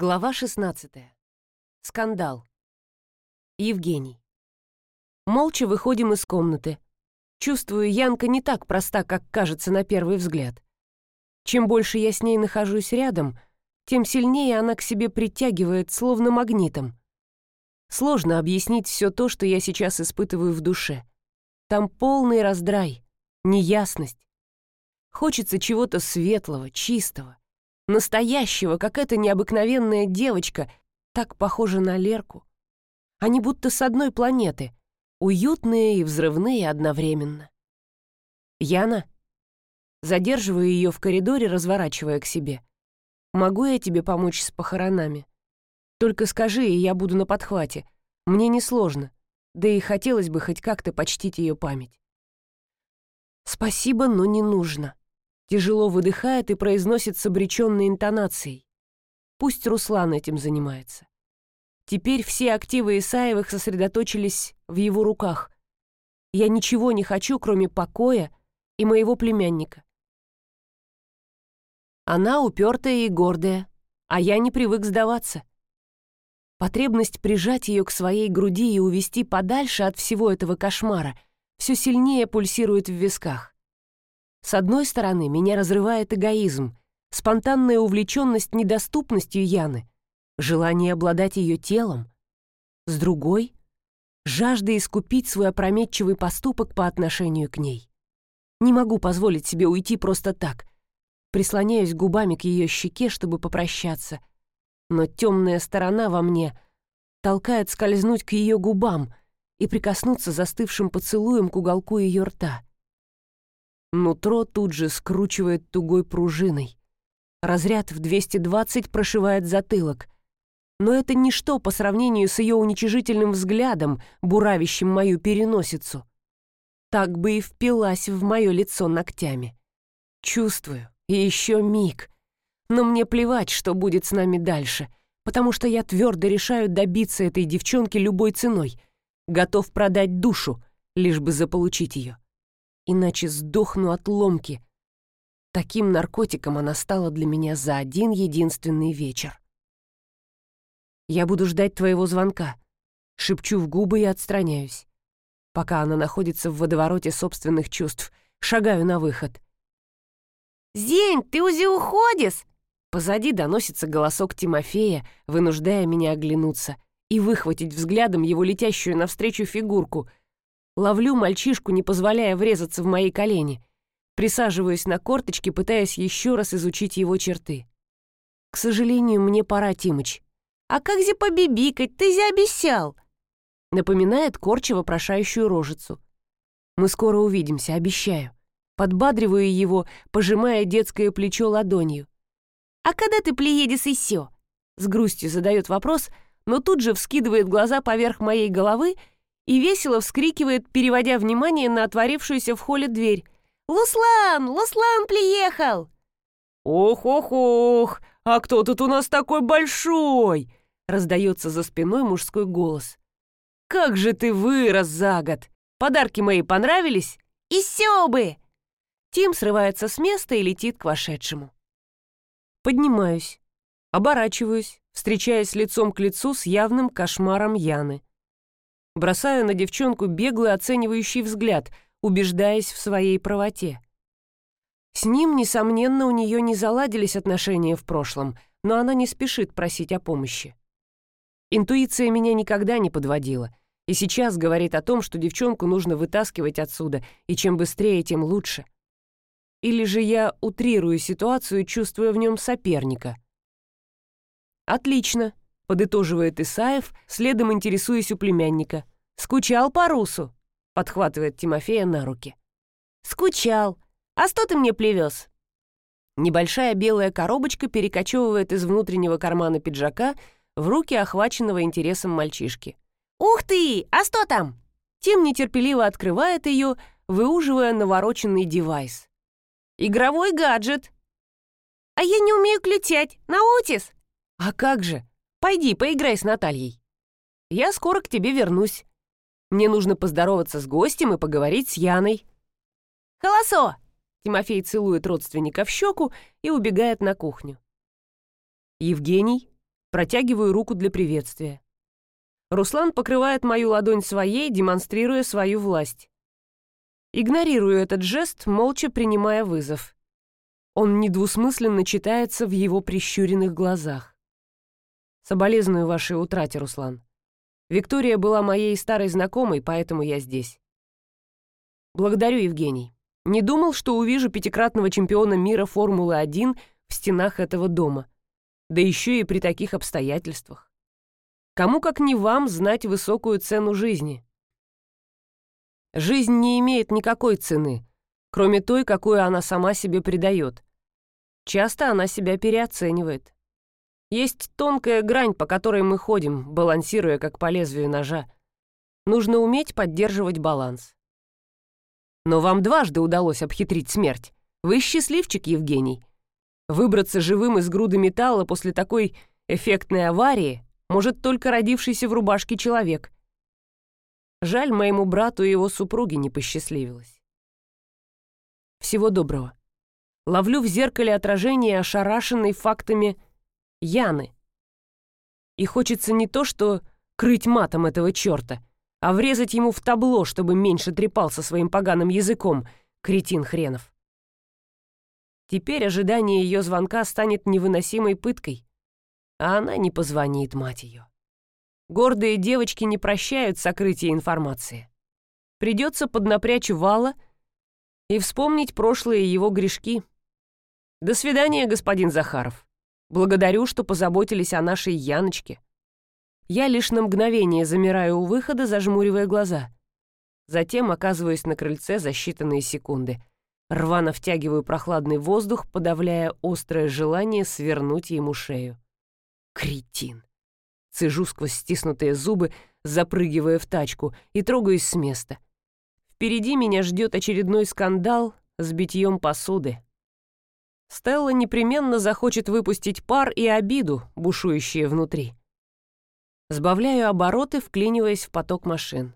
Глава 16. Скандал. Евгений. Молча выходим из комнаты. Чувствую, Янка не так проста, как кажется на первый взгляд. Чем больше я с ней нахожусь рядом, тем сильнее она к себе притягивает, словно магнитом. Сложно объяснить все то, что я сейчас испытываю в душе. Там полный раздрай, неясность. Хочется чего-то светлого, чистого Настоящего, как эта необыкновенная девочка, так похожа на Лерку. Они будто с одной планеты, уютные и взрывные одновременно. «Яна?» Задерживаю ее в коридоре, разворачивая к себе. «Могу я тебе помочь с похоронами? Только скажи, и я буду на подхвате. Мне несложно, да и хотелось бы хоть как-то почтить ее память». «Спасибо, но не нужно», тяжело выдыхает и произносит с обреченной интонацией. Пусть Руслан этим занимается. Теперь все активы Исаевых сосредоточились в его руках. Я ничего не хочу, кроме покоя и моего племянника. Она упертая и гордая, а я не привык сдаваться. Потребность прижать ее к своей груди и увести подальше от всего этого кошмара все сильнее пульсирует в висках. С одной стороны, меня разрывает эгоизм, спонтанная увлеченность недоступностью Яны, желание обладать ее телом. С другой — жажда искупить свой опрометчивый поступок по отношению к ней. Не могу позволить себе уйти просто так. Прислоняюсь губами к ее щеке, чтобы попрощаться. Но темная сторона во мне толкает скользнуть к ее губам и прикоснуться застывшим поцелуем к уголку ее рта. Нутро тут же скручивает тугой пружиной. Разряд в 220 прошивает затылок. Но это ничто по сравнению с ее уничижительным взглядом, буравящим мою переносицу. Так бы и впилась в мое лицо ногтями. Чувствую, и еще миг. Но мне плевать, что будет с нами дальше, потому что я твердо решаю добиться этой девчонки любой ценой. Готов продать душу, лишь бы заполучить ее иначе сдохну от ломки. Таким наркотиком она стала для меня за один единственный вечер. «Я буду ждать твоего звонка», — шепчу в губы и отстраняюсь. Пока она находится в водовороте собственных чувств, шагаю на выход. «Зень, ты уже уходишь?» Позади доносится голосок Тимофея, вынуждая меня оглянуться и выхватить взглядом его летящую навстречу фигурку, Ловлю мальчишку, не позволяя врезаться в мои колени. Присаживаюсь на корточки, пытаясь еще раз изучить его черты. К сожалению, мне пора, Тимыч. «А как же побибикать? Ты же обещал!» Напоминает корча вопрошающую рожицу. «Мы скоро увидимся, обещаю». Подбадриваю его, пожимая детское плечо ладонью. «А когда ты приедешь еще?» С грустью задает вопрос, но тут же вскидывает глаза поверх моей головы и весело вскрикивает, переводя внимание на отворившуюся в холле дверь. «Луслан! Луслан приехал!» «Ох-ох-ох! А кто тут у нас такой большой?» раздается за спиной мужской голос. «Как же ты вырос за год! Подарки мои понравились?» «И все бы!» Тим срывается с места и летит к вошедшему. Поднимаюсь, оборачиваюсь, встречаясь лицом к лицу с явным кошмаром Яны. Бросаю на девчонку беглый оценивающий взгляд, убеждаясь в своей правоте. С ним, несомненно, у нее не заладились отношения в прошлом, но она не спешит просить о помощи. Интуиция меня никогда не подводила, и сейчас говорит о том, что девчонку нужно вытаскивать отсюда, и чем быстрее, тем лучше. Или же я утрирую ситуацию, чувствуя в нем соперника. «Отлично», подытоживает Исаев, следом интересуясь у племянника. «Скучал по Русу?» — подхватывает Тимофея на руки. «Скучал. А что ты мне привез?» Небольшая белая коробочка перекочевывает из внутреннего кармана пиджака в руки охваченного интересом мальчишки. «Ух ты! А что там?» Тим нетерпеливо открывает ее, выуживая навороченный девайс. «Игровой гаджет!» «А я не умею ключать. Наутис!» «А как же? Пойди, поиграй с Натальей. Я скоро к тебе вернусь. Мне нужно поздороваться с гостем и поговорить с Яной». «Холосо!» Тимофей целует родственника в щеку и убегает на кухню. «Евгений?» Протягиваю руку для приветствия. Руслан покрывает мою ладонь своей, демонстрируя свою власть. Игнорирую этот жест, молча принимая вызов. Он недвусмысленно читается в его прищуренных глазах. Соболезную вашей утрате, Руслан. Виктория была моей старой знакомой, поэтому я здесь. Благодарю, Евгений. Не думал, что увижу пятикратного чемпиона мира Формулы-1 в стенах этого дома. Да еще и при таких обстоятельствах. Кому как не вам знать высокую цену жизни? Жизнь не имеет никакой цены, кроме той, какую она сама себе придает. Часто она себя переоценивает. Есть тонкая грань, по которой мы ходим, балансируя как по лезвию ножа. Нужно уметь поддерживать баланс. Но вам дважды удалось обхитрить смерть. Вы счастливчик, Евгений. Выбраться живым из груды металла после такой эффектной аварии может только родившийся в рубашке человек. Жаль, моему брату и его супруге не посчастливилось. Всего доброго. Ловлю в зеркале отражение ошарашенной фактами Яны. И хочется не то, что крыть матом этого черта, а врезать ему в табло, чтобы меньше трепался своим поганым языком, кретин хренов. Теперь ожидание ее звонка станет невыносимой пыткой, а она не позвонит, мать ее. Гордые девочки не прощают сокрытие информации. Придется поднапрячь вала и вспомнить прошлые его грешки. До свидания, господин Захаров. Благодарю, что позаботились о нашей Яночке. Я лишь на мгновение замираю у выхода, зажмуривая глаза. Затем оказываюсь на крыльце за считанные секунды. Рвано втягиваю прохладный воздух, подавляя острое желание свернуть ему шею. Кретин. Цежу сквозь стиснутые зубы, запрыгивая в тачку, и трогаюсь с места. Впереди меня ждет очередной скандал с битьем посуды. Стелла непременно захочет выпустить пар и обиду, бушующие внутри. Сбавляю обороты, вклиниваясь в поток машин.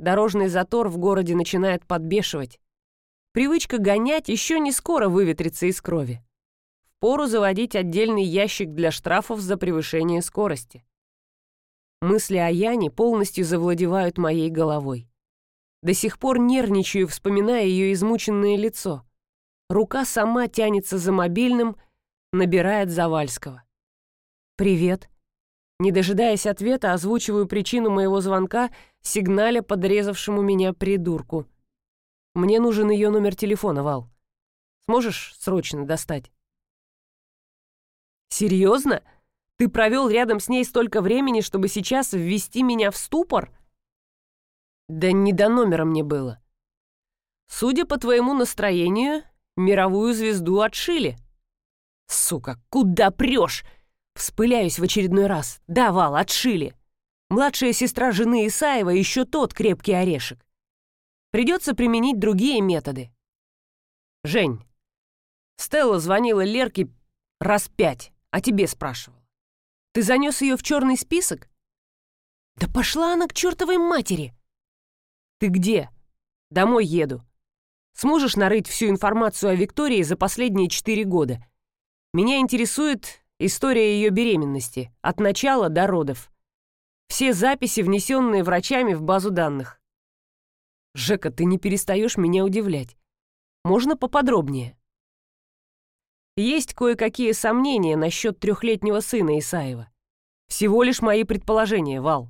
Дорожный затор в городе начинает подбешивать. Привычка гонять еще не скоро выветрится из крови. Впору заводить отдельный ящик для штрафов за превышение скорости. Мысли о Яне полностью завладевают моей головой. До сих пор нервничаю, вспоминая ее измученное лицо. Рука сама тянется за мобильным, набирает Завальского. «Привет». Не дожидаясь ответа, озвучиваю причину моего звонка, сигналя подрезавшему меня придурку. Мне нужен ее номер телефона, Вал. Сможешь срочно достать? Серьезно? Ты провел рядом с ней столько времени, чтобы сейчас ввести меня в ступор? Да не до номера мне было. Судя по твоему настроению, мировую звезду отшили. Сука, куда прешь? Вспыляюсь в очередной раз. Да, Вал, отшили. Младшая сестра жены Исаева еще тот крепкий орешек. Придется применить другие методы. Жень, Стелла звонила Лерке раз пять, а тебе спрашивал. Ты занес ее в черный список? Да пошла она к чертовой матери! Ты где? Домой еду. Сможешь нарыть всю информацию о Виктории за последние четыре года? Меня интересует история ее беременности, от начала до родов. Все записи, внесенные врачами в базу данных. Жека, ты не перестаешь меня удивлять. Можно поподробнее? Есть кое-какие сомнения насчет трехлетнего сына Исаева. Всего лишь мои предположения, Вал.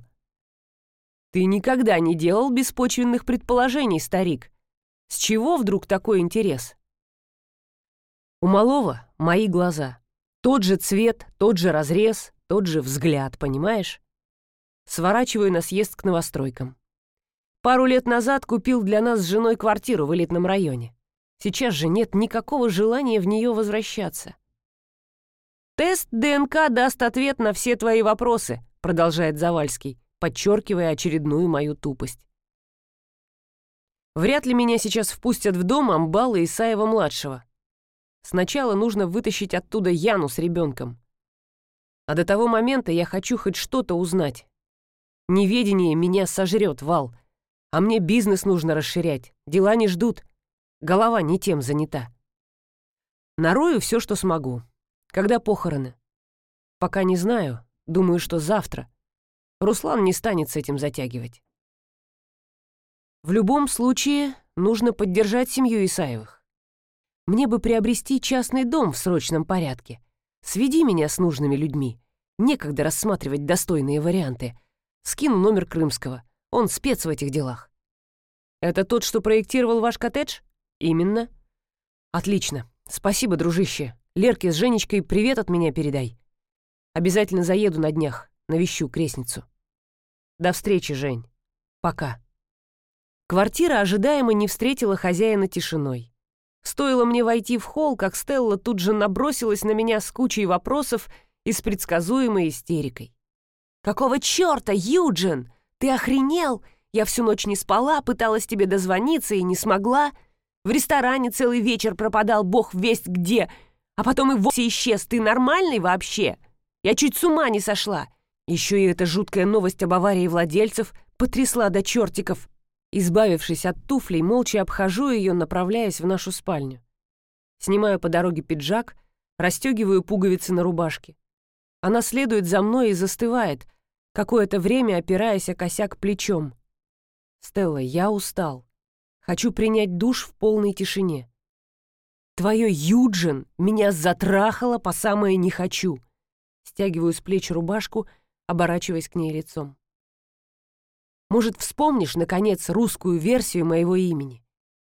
Ты никогда не делал беспочвенных предположений, старик. С чего вдруг такой интерес? У малого мои глаза. Тот же цвет, тот же разрез, тот же взгляд, понимаешь? Сворачиваю на съезд к новостройкам. Пару лет назад купил для нас с женой квартиру в элитном районе. Сейчас же нет никакого желания в нее возвращаться. «Тест ДНК даст ответ на все твои вопросы», продолжает Завальский, подчеркивая очередную мою тупость. Вряд ли меня сейчас впустят в дом Амбала Исаева-младшего. Сначала нужно вытащить оттуда Яну с ребенком. А до того момента я хочу хоть что-то узнать. Неведение меня сожрет, Вал. А мне бизнес нужно расширять. Дела не ждут. Голова не тем занята. Нарою все, что смогу. Когда похороны? Пока не знаю, думаю, что завтра. Руслан не станет с этим затягивать. В любом случае, нужно поддержать семью Исаевых. Мне бы приобрести частный дом в срочном порядке. Сведи меня с нужными людьми. Некогда рассматривать достойные варианты. Скину номер Крымского. Он спец в этих делах. Это тот, что проектировал ваш коттедж? Именно. Отлично. Спасибо, дружище. Лерке с Женечкой привет от меня передай. Обязательно заеду на днях, навещу крестницу. До встречи, Жень. Пока. Квартира ожидаемо не встретила хозяина тишиной. Стоило мне войти в холл, как Стелла тут же набросилась на меня с кучей вопросов и с предсказуемой истерикой. «Какого чёрта, Юджин? Ты охренел? Я всю ночь не спала, пыталась тебе дозвониться и не смогла. В ресторане целый вечер пропадал бог весть где, а потом и вовсе исчез. Ты нормальный вообще? Я чуть с ума не сошла. Еще и эта жуткая новость об аварии владельцев потрясла до чертиков. Избавившись от туфлей, молча обхожу ее, направляясь в нашу спальню. Снимаю по дороге пиджак, расстегиваю пуговицы на рубашке. Она следует за мной и застывает, какое-то время опираясь о косяк плечом. «Стелла, я устал. Хочу принять душ в полной тишине. Твое Юджин меня затрахало по самое не хочу». Стягиваю с плеч рубашку, оборачиваясь к ней лицом. Может, вспомнишь, наконец, русскую версию моего имени?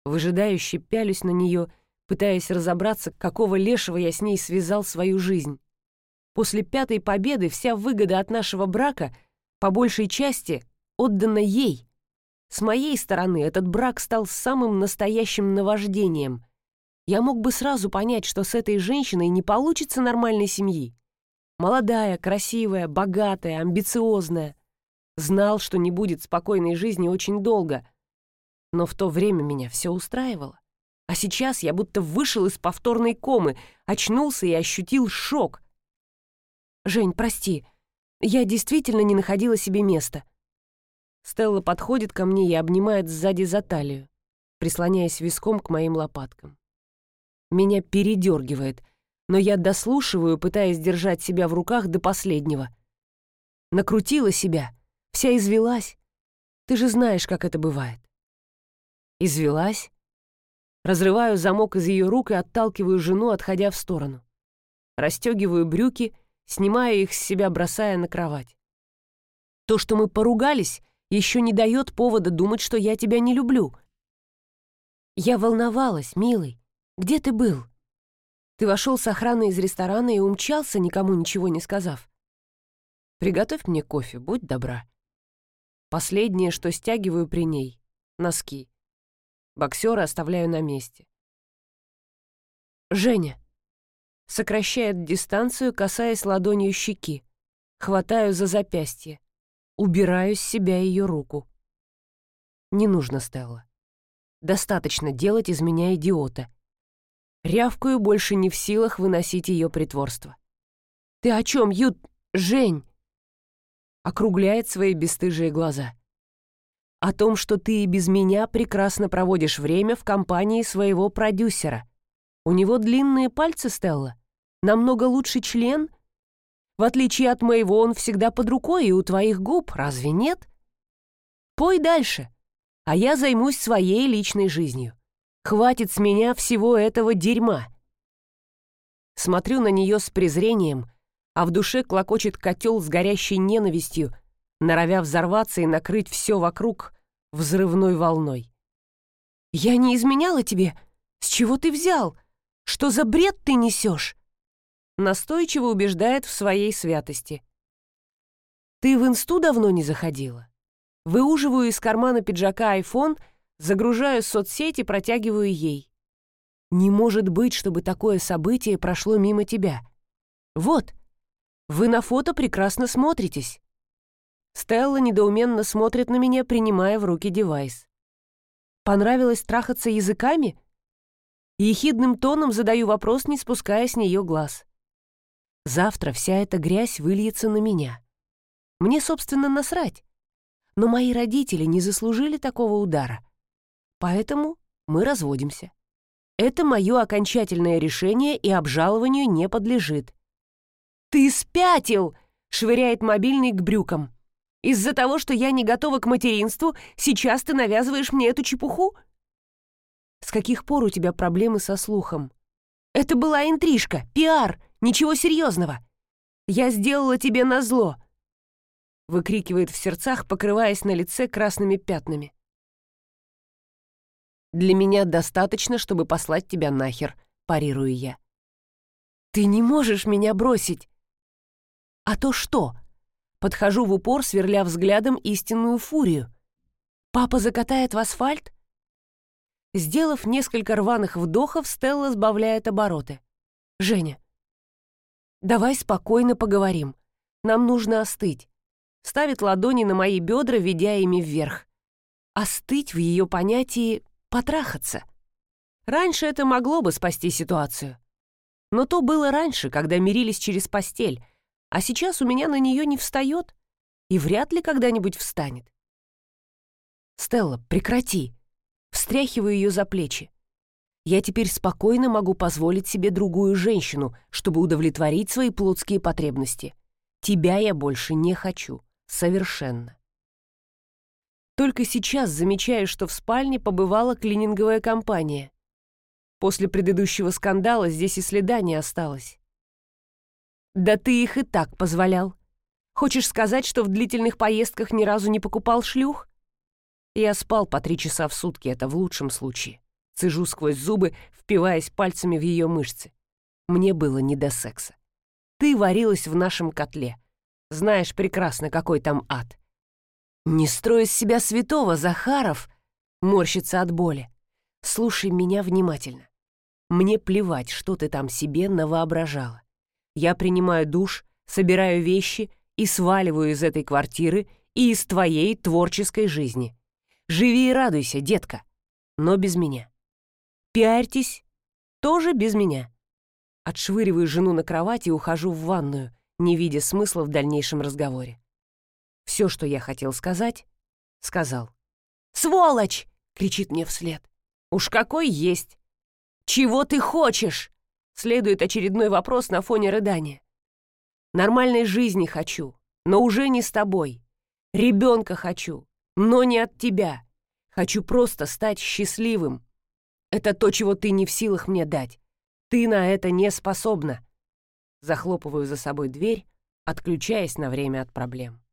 Выжидающе пялюсь на нее, пытаясь разобраться, какого лешего я с ней связал свою жизнь. После пятой победы вся выгода от нашего брака, по большей части, отдана ей. С моей стороны этот брак стал самым настоящим наваждением. Я мог бы сразу понять, что с этой женщиной не получится нормальной семьи. Молодая, красивая, богатая, амбициозная — Знал, что не будет спокойной жизни очень долго. Но в то время меня все устраивало. А сейчас я будто вышел из повторной комы, очнулся и ощутил шок. «Жень, прости, я действительно не находила себе места». Стелла подходит ко мне и обнимает сзади за талию, прислоняясь виском к моим лопаткам. Меня передергивает, но я дослушиваю, пытаясь держать себя в руках до последнего. Накрутила себя — Вся извелась. Ты же знаешь, как это бывает. Извелась? Разрываю замок из ее рук и отталкиваю жену, отходя в сторону. Растегиваю брюки, снимая их с себя, бросая на кровать. То, что мы поругались, еще не дает повода думать, что я тебя не люблю. Я волновалась, милый. Где ты был? Ты вошел с охраной из ресторана и умчался, никому ничего не сказав. Приготовь мне кофе, будь добра. Последнее, что стягиваю при ней — носки. Боксера оставляю на месте. «Женя!» Сокращает дистанцию, касаясь ладонью щеки. Хватаю за запястье. Убираю с себя ее руку. Не нужно, Стелла. Достаточно делать из меня идиота. Рявкаю больше не в силах выносить ее притворство. «Ты о чем, Ют... Жень?» Округляет свои бесстыжие глаза. «О том, что ты и без меня прекрасно проводишь время в компании своего продюсера. У него длинные пальцы, Стелла. Намного лучше член. В отличие от моего, он всегда под рукой и у твоих губ, разве нет? Пой дальше, а я займусь своей личной жизнью. Хватит с меня всего этого дерьма». Смотрю на нее с презрением — а в душе клокочет котел с горящей ненавистью, норовя взорваться и накрыть все вокруг взрывной волной. «Я не изменяла тебе? С чего ты взял? Что за бред ты несешь?» Настойчиво убеждает в своей святости. «Ты в инсту давно не заходила?» Выуживаю из кармана пиджака айфон, загружаю соцсети, протягиваю ей. «Не может быть, чтобы такое событие прошло мимо тебя. Вот, вы на фото прекрасно смотритесь». Стелла недоуменно смотрит на меня, принимая в руки девайс. «Понравилось трахаться языками?» Ехидным тоном задаю вопрос, не спуская с нее глаз. «Завтра вся эта грязь выльется на меня. Мне, собственно, насрать. Но мои родители не заслужили такого удара. Поэтому мы разводимся. Это мое окончательное решение и обжалованию не подлежит. «Ты спятил!» — швыряет мобильный к брюкам. «Из-за того, что я не готова к материнству, сейчас ты навязываешь мне эту чепуху?» «С каких пор у тебя проблемы со слухом?» «Это была интрижка, пиар, ничего серьезного. Я сделала тебе назло!» Выкрикивает в сердцах, покрываясь на лице красными пятнами. «Для меня достаточно, чтобы послать тебя нахер», — парирую я. «Ты не можешь меня бросить!» «А то что?» Подхожу в упор, сверля взглядом истинную фурию. «Папа закатает в асфальт?» Сделав несколько рваных вдохов, Стелла сбавляет обороты. «Женя, давай спокойно поговорим. Нам нужно остыть». Ставит ладони на мои бедра, ведя ими вверх. Остыть в ее понятии «потрахаться». Раньше это могло бы спасти ситуацию. Но то было раньше, когда мирились через постель, а сейчас у меня на нее не встает и вряд ли когда-нибудь встанет. «Стелла, прекрати!» Встряхиваю ее за плечи. Я теперь спокойно могу позволить себе другую женщину, чтобы удовлетворить свои плотские потребности. Тебя я больше не хочу. Совершенно. Только сейчас замечаю, что в спальне побывала клининговая компания. После предыдущего скандала здесь и следа не осталось. Да ты их и так позволял. Хочешь сказать, что в длительных поездках ни разу не покупал шлюх? Я спал по три часа в сутки, это в лучшем случае. Цежу сквозь зубы, впиваясь пальцами в ее мышцы. Мне было не до секса. Ты варилась в нашем котле. Знаешь прекрасно, какой там ад. Не строй из себя святого, Захаров, морщится от боли. Слушай меня внимательно. Мне плевать, что ты там себе навоображала. Я принимаю душ, собираю вещи и сваливаю из этой квартиры и из твоей творческой жизни. Живи и радуйся, детка, но без меня. Пиарьтесь тоже без меня. Отшвыриваю жену на кровать и ухожу в ванную, не видя смысла в дальнейшем разговоре. Все, что я хотел сказать, сказал. «Сволочь!» — кричит мне вслед. «Уж какой есть!» «Чего ты хочешь?» — следует очередной вопрос на фоне рыдания. «Нормальной жизни хочу, но уже не с тобой. Ребенка хочу, но не от тебя. Хочу просто стать счастливым. Это то, чего ты не в силах мне дать. Ты на это не способна. Захлопываю за собой дверь, отключаясь на время от проблем.